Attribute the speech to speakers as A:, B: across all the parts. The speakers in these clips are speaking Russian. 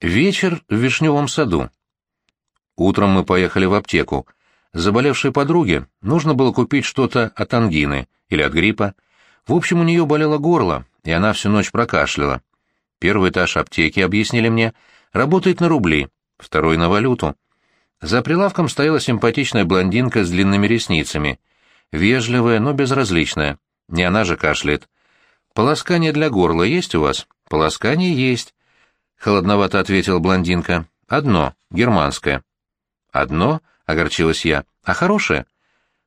A: Вечер в Вишневом саду. Утром мы поехали в аптеку. Заболевшей подруге нужно было купить что-то от ангины или от гриппа. В общем, у нее болело горло, и она всю ночь прокашляла. Первый этаж аптеки, объяснили мне, работает на рубли, второй на валюту. За прилавком стояла симпатичная блондинка с длинными ресницами. Вежливая, но безразличная. Не она же кашляет. «Полоскание для горла есть у вас?» «Полоскание есть. — холодновато ответила блондинка. «Одно, германское». «Одно?» — огорчилась я. «А хорошее?»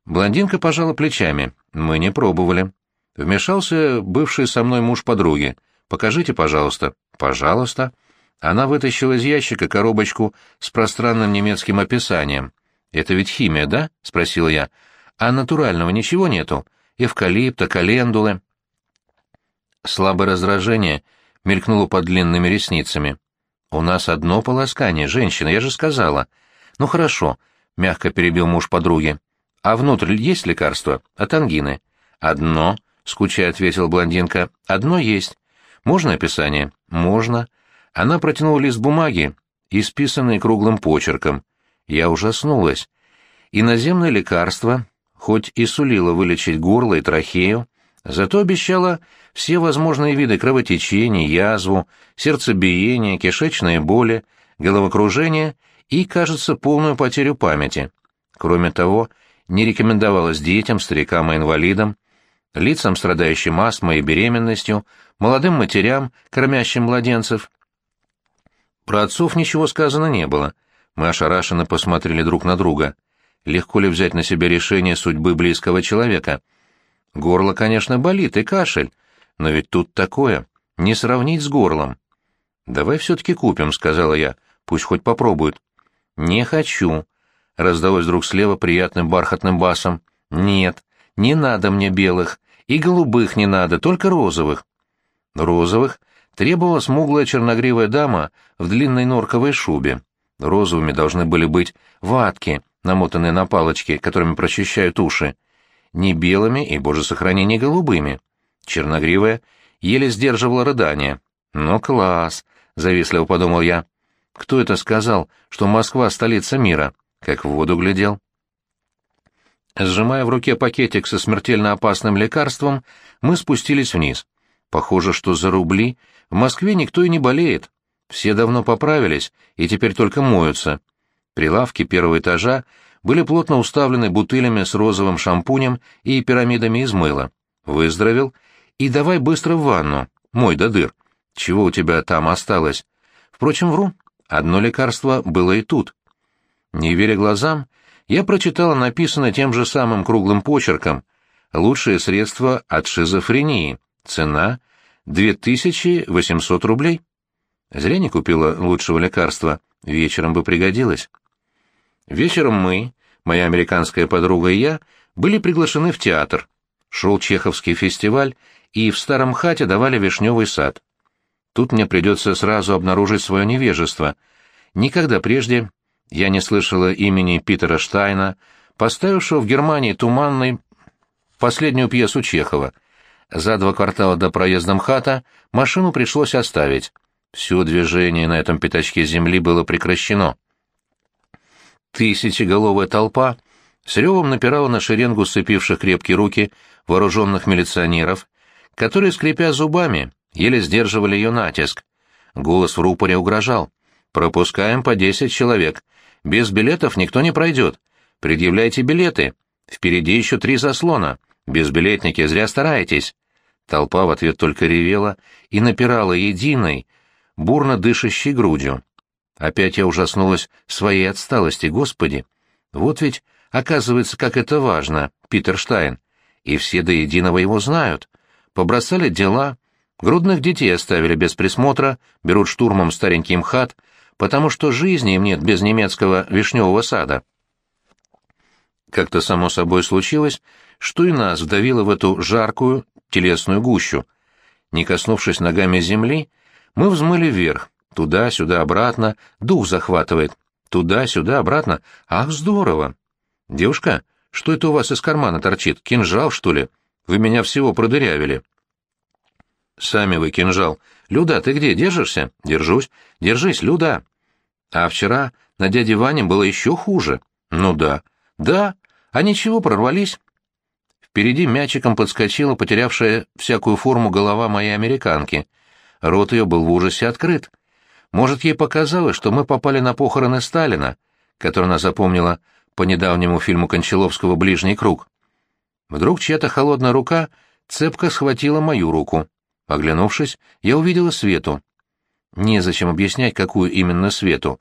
A: Блондинка пожала плечами. «Мы не пробовали». Вмешался бывший со мной муж подруги. «Покажите, пожалуйста». «Пожалуйста». Она вытащила из ящика коробочку с пространным немецким описанием. «Это ведь химия, да?» — спросила я. «А натурального ничего нету? Эвкалипта, календулы?» Слабое раздражение — мелькнуло под длинными ресницами. «У нас одно полоскание, женщина, я же сказала». «Ну хорошо», — мягко перебил муж подруги. «А внутрь есть лекарство? От ангины?» «Одно», — скучая ответила блондинка. «Одно есть. Можно описание?» «Можно». Она протянула лист бумаги, исписанный круглым почерком. Я ужаснулась. Иноземное лекарство, хоть и сулило вылечить горло и трахею, Зато обещала все возможные виды кровотечений, язву, сердцебиения, кишечные боли, головокружение и, кажется, полную потерю памяти. Кроме того, не рекомендовалось детям, старикам и инвалидам, лицам, страдающим астмой и беременностью, молодым матерям, кормящим младенцев. Про отцов ничего сказано не было. Мы ошарашенно посмотрели друг на друга. Легко ли взять на себя решение судьбы близкого человека — Горло, конечно, болит и кашель, но ведь тут такое, не сравнить с горлом. «Давай все-таки купим», — сказала я, — «пусть хоть попробуют». «Не хочу», — раздалось вдруг слева приятным бархатным басом. «Нет, не надо мне белых, и голубых не надо, только розовых». Розовых требовала смуглая черногривая дама в длинной норковой шубе. Розовыми должны были быть ватки, намотанные на палочки, которыми прочищают уши не белыми и, боже сохрани, не голубыми. Черногривая еле сдерживала рыдание. «Ну, класс!» — завистливо подумал я. «Кто это сказал, что Москва — столица мира?» Как в воду глядел. Сжимая в руке пакетик со смертельно опасным лекарством, мы спустились вниз. Похоже, что за рубли в Москве никто и не болеет. Все давно поправились и теперь только моются. Прилавки первого этажа были плотно уставлены бутылями с розовым шампунем и пирамидами из мыла. Выздоровел? И давай быстро в ванну. Мой да дыр. Чего у тебя там осталось? Впрочем, вру. Одно лекарство было и тут. Не веря глазам, я прочитала написанное тем же самым круглым почерком «Лучшее средство от шизофрении. Цена — 2800 рублей». Зря не купила лучшего лекарства, вечером бы пригодилось. Вечером мы, моя американская подруга и я, были приглашены в театр. Шел Чеховский фестиваль, и в старом хате давали вишневый сад. Тут мне придется сразу обнаружить свое невежество. Никогда прежде я не слышала имени Питера Штайна, поставившего в Германии туманной последнюю пьесу Чехова. За два квартала до проезда МХАТа машину пришлось оставить. Все движение на этом пятачке земли было прекращено. Тысячеголовая толпа с ревом напирала на шеренгу сцепивших крепкие руки вооруженных милиционеров, которые, скрипя зубами, еле сдерживали ее натиск. Голос в рупоре угрожал. «Пропускаем по десять человек. Без билетов никто не пройдет. Предъявляйте билеты. Впереди еще три заслона. Безбилетники, зря стараетесь». Толпа в ответ только ревела и напирала единой, бурно дышащей грудью. Опять я ужаснулась своей отсталости, господи. Вот ведь, оказывается, как это важно, Питер Штайн. И все до единого его знают. Побросали дела, грудных детей оставили без присмотра, берут штурмом старенький МХАТ, потому что жизни им нет без немецкого вишневого сада. Как-то само собой случилось, что и нас вдавило в эту жаркую телесную гущу. Не коснувшись ногами земли, мы взмыли вверх, Туда-сюда, обратно, дух захватывает. Туда-сюда, обратно. Ах, здорово! Девушка, что это у вас из кармана торчит? Кинжал, что ли? Вы меня всего продырявили. Сами вы кинжал, Люда, ты где, держишься?» «Держусь». «Держись, Люда». А вчера на дяде Ване было еще хуже. Ну да. Да. А ничего, прорвались. Впереди мячиком подскочила потерявшая всякую форму голова моей американки. Рот ее был в ужасе открыт. Может, ей показалось, что мы попали на похороны Сталина, который она запомнила по недавнему фильму Кончаловского «Ближний круг». Вдруг чья-то холодная рука цепко схватила мою руку. Оглянувшись, я увидела Свету. Незачем объяснять, какую именно Свету.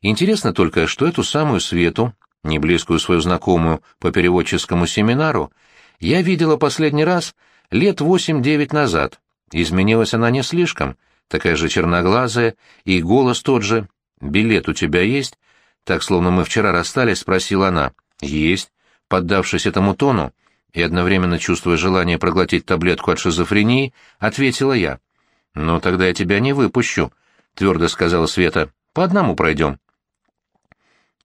A: Интересно только, что эту самую Свету, не близкую свою знакомую по переводческому семинару, я видела последний раз лет восемь-девять назад. Изменилась она не слишком, такая же черноглазая, и голос тот же. «Билет у тебя есть?» Так, словно мы вчера расстались, спросила она. «Есть». Поддавшись этому тону и одновременно чувствуя желание проглотить таблетку от шизофрении, ответила я. «Ну, тогда я тебя не выпущу», — твердо сказала Света. «По одному пройдем».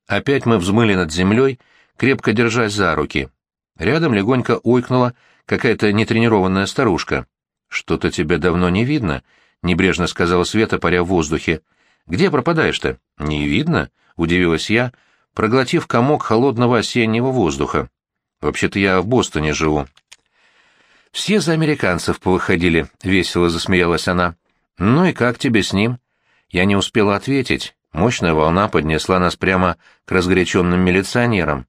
A: Опять мы взмыли над землей, крепко держась за руки. Рядом легонько ойкнула какая-то нетренированная старушка. «Что-то тебя давно не видно», — небрежно сказала Света, паря в воздухе. «Где пропадаешь-то?» «Не видно?» — удивилась я, проглотив комок холодного осеннего воздуха. «Вообще-то я в Бостоне живу». «Все за американцев повыходили», — весело засмеялась она. «Ну и как тебе с ним?» Я не успела ответить. Мощная волна поднесла нас прямо к разгоряченным милиционерам.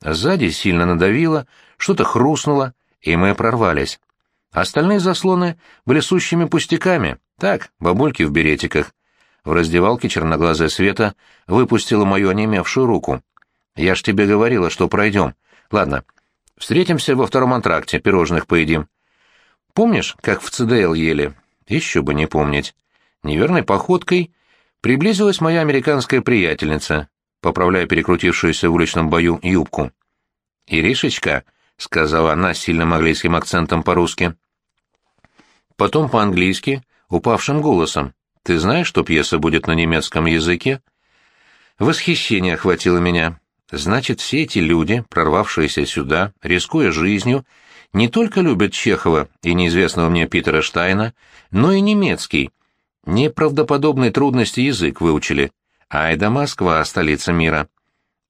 A: Сзади сильно надавило, что-то хрустнуло, и мы прорвались. Остальные заслоны были сущими пустяками. Так, бабульки в беретиках. В раздевалке черноглазая Света выпустила мою онемевшую руку. «Я ж тебе говорила, что пройдем. Ладно, встретимся во втором антракте, пирожных поедим. Помнишь, как в ЦДЛ ели? Еще бы не помнить. Неверной походкой приблизилась моя американская приятельница, поправляя перекрутившуюся в уличном бою юбку. «Иришечка», — сказала она с сильным английским акцентом по-русски. Потом по-английски, упавшим голосом. «Ты знаешь, что пьеса будет на немецком языке?» Восхищение охватило меня. Значит, все эти люди, прорвавшиеся сюда, рискуя жизнью, не только любят Чехова и неизвестного мне Питера Штайна, но и немецкий. Неправдоподобной трудности язык выучили. Айда Москва, столица мира.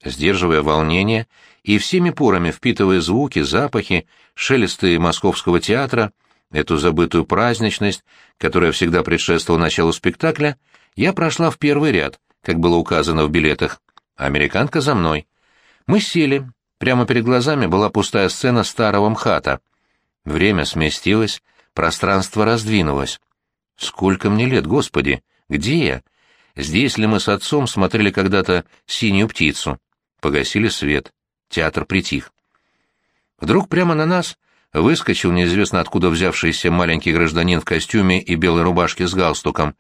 A: Сдерживая волнение и всеми порами впитывая звуки, запахи, шелесты московского театра, эту забытую праздничность, которая всегда предшествовала началу спектакля, я прошла в первый ряд, как было указано в билетах. Американка за мной. Мы сели. Прямо перед глазами была пустая сцена старого МХАТа. Время сместилось, пространство раздвинулось. Сколько мне лет, Господи? Где я? Здесь ли мы с отцом смотрели когда-то «Синюю птицу»? Погасили свет. Театр притих. Вдруг прямо на нас выскочил неизвестно откуда взявшийся маленький гражданин в костюме и белой рубашке с галстуком.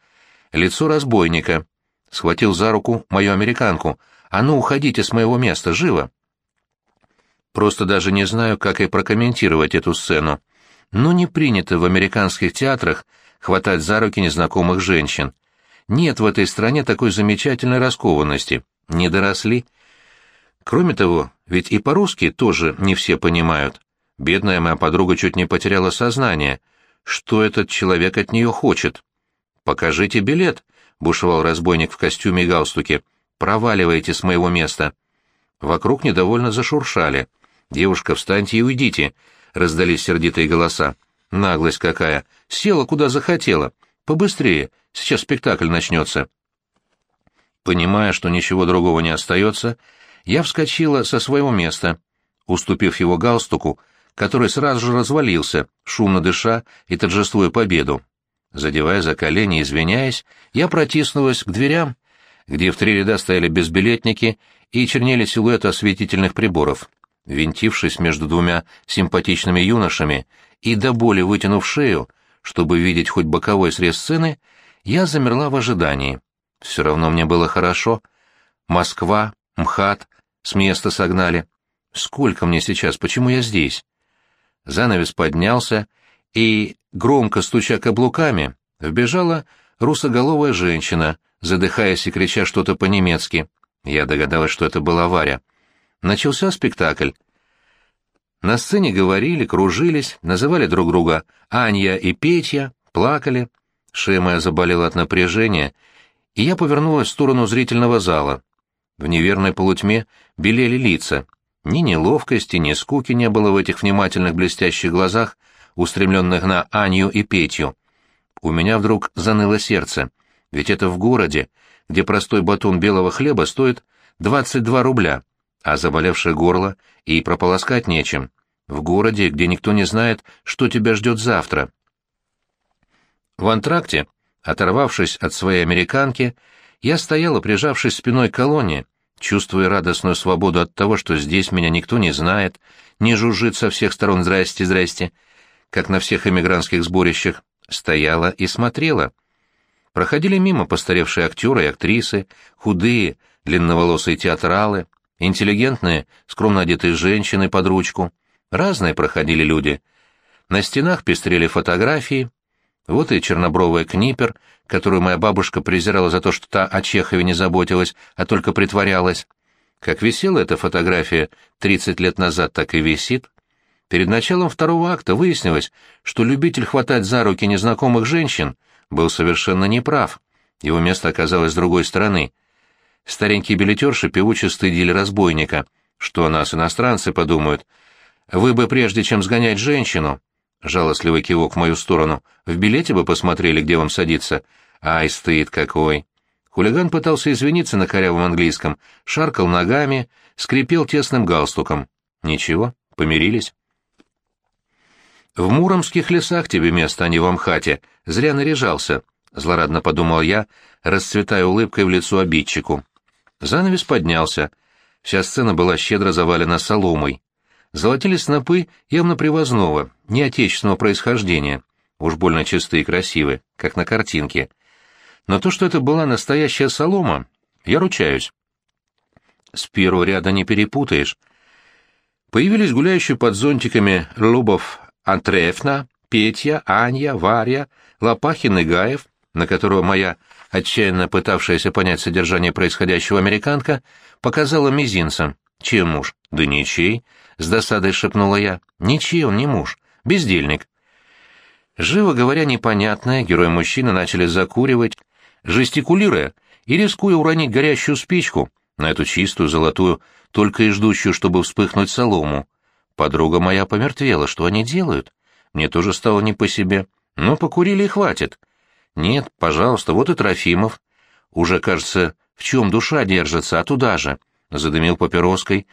A: Лицо разбойника. Схватил за руку мою американку. «А ну, уходите с моего места, живо!» Просто даже не знаю, как и прокомментировать эту сцену. Но не принято в американских театрах хватать за руки незнакомых женщин. Нет в этой стране такой замечательной раскованности. Не доросли. Кроме того, ведь и по-русски тоже не все понимают. Бедная моя подруга чуть не потеряла сознание. Что этот человек от нее хочет? «Покажите билет», — бушевал разбойник в костюме и галстуке. «Проваливайте с моего места». Вокруг недовольно зашуршали. «Девушка, встаньте и уйдите», — раздались сердитые голоса. «Наглость какая! Села, куда захотела. Побыстрее, сейчас спектакль начнется». Понимая, что ничего другого не остается, я вскочила со своего места, уступив его галстуку, который сразу же развалился, шумно дыша и торжествуя победу. Задевая за колени извиняясь, я протиснулась к дверям, где в три ряда стояли безбилетники и чернели силуэты осветительных приборов. Винтившись между двумя симпатичными юношами и до боли вытянув шею, чтобы видеть хоть боковой срез сцены, я замерла в ожидании. Все равно мне было хорошо. Москва, МХАТ, с места согнали. Сколько мне сейчас, почему я здесь? Занавес поднялся, и, громко стуча каблуками, вбежала русоголовая женщина, задыхаясь и крича что-то по-немецки. Я догадалась, что это была Варя. Начался спектакль. На сцене говорили, кружились, называли друг друга Анья и Петя, плакали. Шея заболела от напряжения, и я повернулась в сторону зрительного зала. В неверной полутьме белели лица. Ни неловкости, ни скуки не было в этих внимательных блестящих глазах, устремленных на Аню и Петю. У меня вдруг заныло сердце, ведь это в городе, где простой батон белого хлеба стоит 22 рубля, а заболевшее горло и прополоскать нечем. В городе, где никто не знает, что тебя ждет завтра. В антракте, оторвавшись от своей американки, я стояла, прижавшись спиной к колонне, чувствуя радостную свободу от того, что здесь меня никто не знает, не жужжит со всех сторон «здрасте, здрасте», как на всех эмигрантских сборищах, стояла и смотрела. Проходили мимо постаревшие актеры и актрисы, худые, длинноволосые театралы, интеллигентные, скромно одетые женщины под ручку. Разные проходили люди. На стенах пестрели фотографии. Вот и чернобровая Книпер, которую моя бабушка презирала за то, что та о Чехове не заботилась, а только притворялась. Как висела эта фотография 30 лет назад, так и висит. Перед началом второго акта выяснилось, что любитель хватать за руки незнакомых женщин был совершенно неправ. Его место оказалось с другой стороны. Старенькие билетерши певуче стыдили разбойника. Что о нас иностранцы подумают? Вы бы, прежде чем сгонять женщину, жалостливый кивок в мою сторону, в билете бы посмотрели, где вам садиться. Ай, стыд какой! Хулиган пытался извиниться на корявом английском, шаркал ногами, скрипел тесным галстуком. Ничего, помирились. В муромских лесах тебе место, а не в Амхате. Зря наряжался, — злорадно подумал я, расцветая улыбкой в лицо обидчику. Занавес поднялся. Вся сцена была щедро завалена соломой. Золотились снопы явно привозного, не отечественного происхождения. Уж больно чистые и красивые, как на картинке. Но то, что это была настоящая солома, я ручаюсь. С первого ряда не перепутаешь. Появились гуляющие под зонтиками Лубов Антрефна, Петя, Анья, Варя, Лопахин и Гаев, на которого моя, отчаянно пытавшаяся понять содержание происходящего американка, показала мизинцем. «Чем муж?» «Да ничей», — с досадой шепнула я. «Ничей он не муж. Бездельник». Живо говоря непонятное, герои-мужчины начали закуривать, жестикулируя и рискуя уронить горящую спичку на эту чистую, золотую, только и ждущую, чтобы вспыхнуть солому. Подруга моя помертвела, что они делают? Мне тоже стало не по себе. Ну, покурили и хватит. Нет, пожалуйста, вот и Трофимов. Уже, кажется, в чем душа держится, а туда же. Задымил папироской,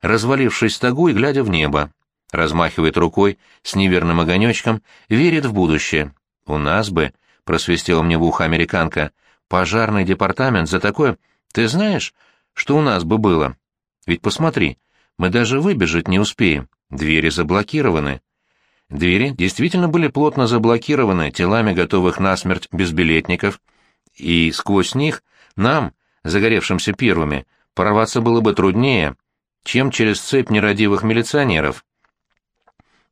A: развалившись тагу и глядя в небо. Размахивает рукой с неверным огонечком, верит в будущее. У нас бы, просвистела мне в ухо американка, пожарный департамент за такое... Ты знаешь, что у нас бы было? Ведь посмотри, мы даже выбежать не успеем. Двери заблокированы. Двери действительно были плотно заблокированы телами готовых насмерть безбилетников, и сквозь них нам, загоревшимся первыми, порваться было бы труднее, чем через цепь нерадивых милиционеров.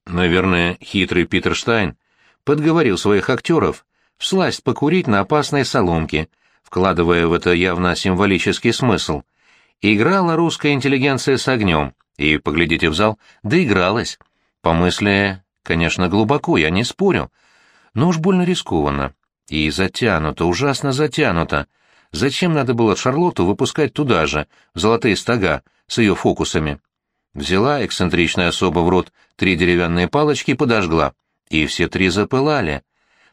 A: Наверное, хитрый Питер Штайн подговорил своих актеров всласть покурить на опасной соломке, вкладывая в это явно символический смысл. Играла русская интеллигенция с огнем, и, поглядите в зал, доигралась. По мысли, конечно, глубоко, я не спорю, но уж больно рискованно. И затянуто, ужасно затянуто. Зачем надо было Шарлотту выпускать туда же, в золотые стога, с ее фокусами? Взяла эксцентричная особа в рот три деревянные палочки и подожгла. И все три запылали.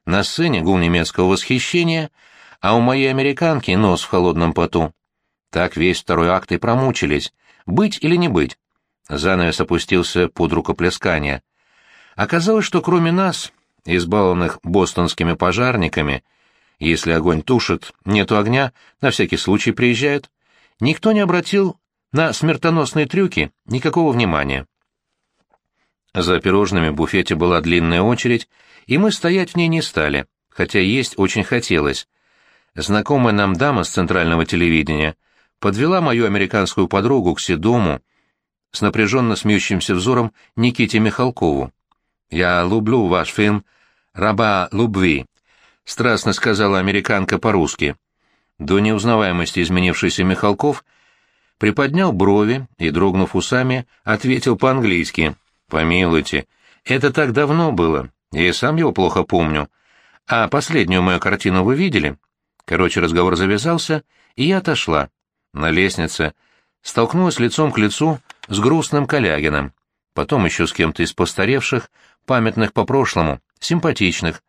A: На сцене гул немецкого восхищения, а у моей американки нос в холодном поту. Так весь второй акт и промучились. Быть или не быть? Занавес опустился под рукоплескание. Оказалось, что кроме нас, избалованных бостонскими пожарниками, если огонь тушит, нету огня, на всякий случай приезжают, никто не обратил на смертоносные трюки никакого внимания. За пирожными в буфете была длинная очередь, и мы стоять в ней не стали, хотя есть очень хотелось. Знакомая нам дама с центрального телевидения подвела мою американскую подругу к седому, с напряженно смеющимся взором Никите Михалкову. «Я люблю ваш фильм «Раба любви», — страстно сказала американка по-русски. До неузнаваемости изменившийся Михалков приподнял брови и, дрогнув усами, ответил по-английски. «Помилуйте, это так давно было, я и сам его плохо помню. А последнюю мою картину вы видели? Короче, разговор завязался, и я отошла. На лестнице столкнулась лицом к лицу с грустным Калягиным, потом еще с кем-то из постаревших, памятных по прошлому, симпатичных,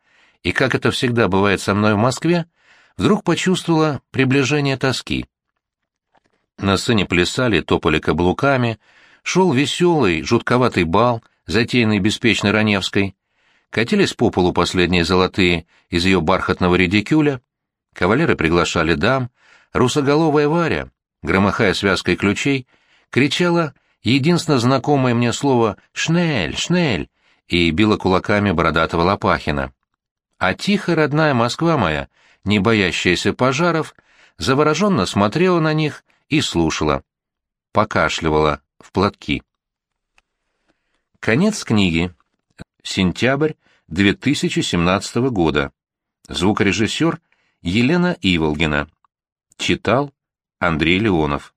A: и, как это всегда бывает со мной в Москве, вдруг почувствовала приближение тоски. На сцене плясали, топали каблуками, шел веселый, жутковатый бал, затеянный беспечной Раневской, катились по полу последние золотые из ее бархатного редикюля, кавалеры приглашали дам, русоголовая Варя, громыхая связкой ключей, кричала единственно знакомое мне слово «Шнель! Шнель!» и била кулаками бородатого Лопахина. А тихая родная Москва моя, не боящаяся пожаров, завороженно смотрела на них и слушала. Покашливала в платки. Конец книги. Сентябрь 2017 года. Звукорежиссер Елена Иволгина. Читал Андрей Леонов.